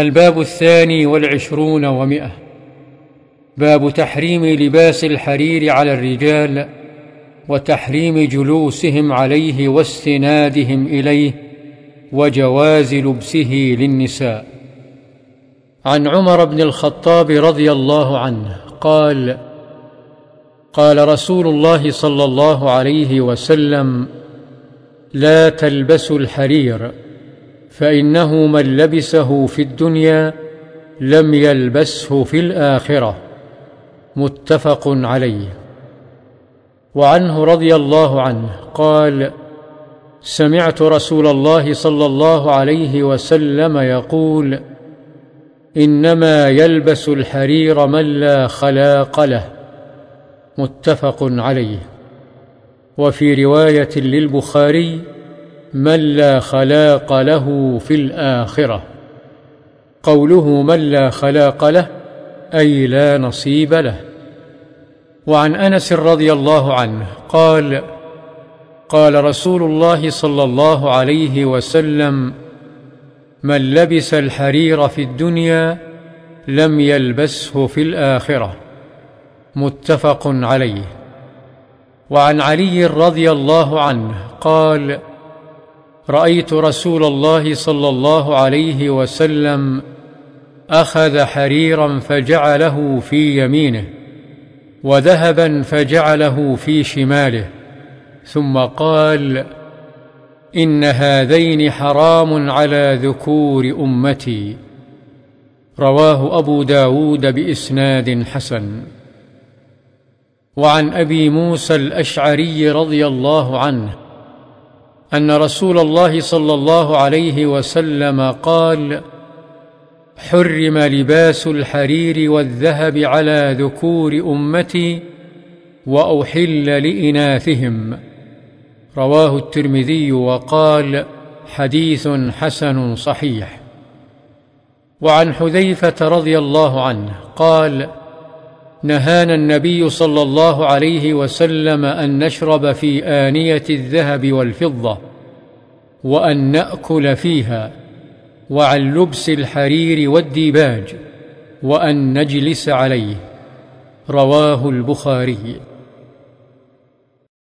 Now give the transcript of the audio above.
الباب الثاني والعشرون ومئة. باب تحريم لباس الحرير على الرجال وتحريم جلوسهم عليه واستنادهم إليه وجواز لبسه للنساء. عن عمر بن الخطاب رضي الله عنه قال قال رسول الله صلى الله عليه وسلم لا تلبسوا الحرير فإنه من لبسه في الدنيا لم يلبسه في الآخرة. متفق عليه. وعنه رضي الله عنه قال سمعت رسول الله صلى الله عليه وسلم يقول إنما يلبس الحرير من لا خلاق له. متفق عليه. وفي رواية للبخاري من لا خلاق له في الآخرة. قوله من لا خلاق له أي لا نصيب له. وعن أنس رضي الله عنه قال قال رسول الله صلى الله عليه وسلم من لبس الحرير في الدنيا لم يلبسه في الآخرة. متفق عليه. وعن علي رضي الله عنه قال رأيت رسول الله صلى الله عليه وسلم أخذ حريرا فجعله في يمينه وذهبا فجعله في شماله ثم قال إن هذين حرام على ذكور أمتي. رواه أبو داود بإسناد حسن. وعن أبي موسى الأشعري رضي الله عنه أن رسول الله صلى الله عليه وسلم قال حرم لباس الحرير والذهب على ذكور أمتي وأحل لإناثهم. رواه الترمذي وقال حديث حسن صحيح. وعن حذيفة رضي الله عنه قال نهانا النبي صلى الله عليه وسلم أن نشرب في آنية الذهب والفضة وأن نأكل فيها وعن لبس الحرير والديباج وأن نجلس عليه. رواه البخاري.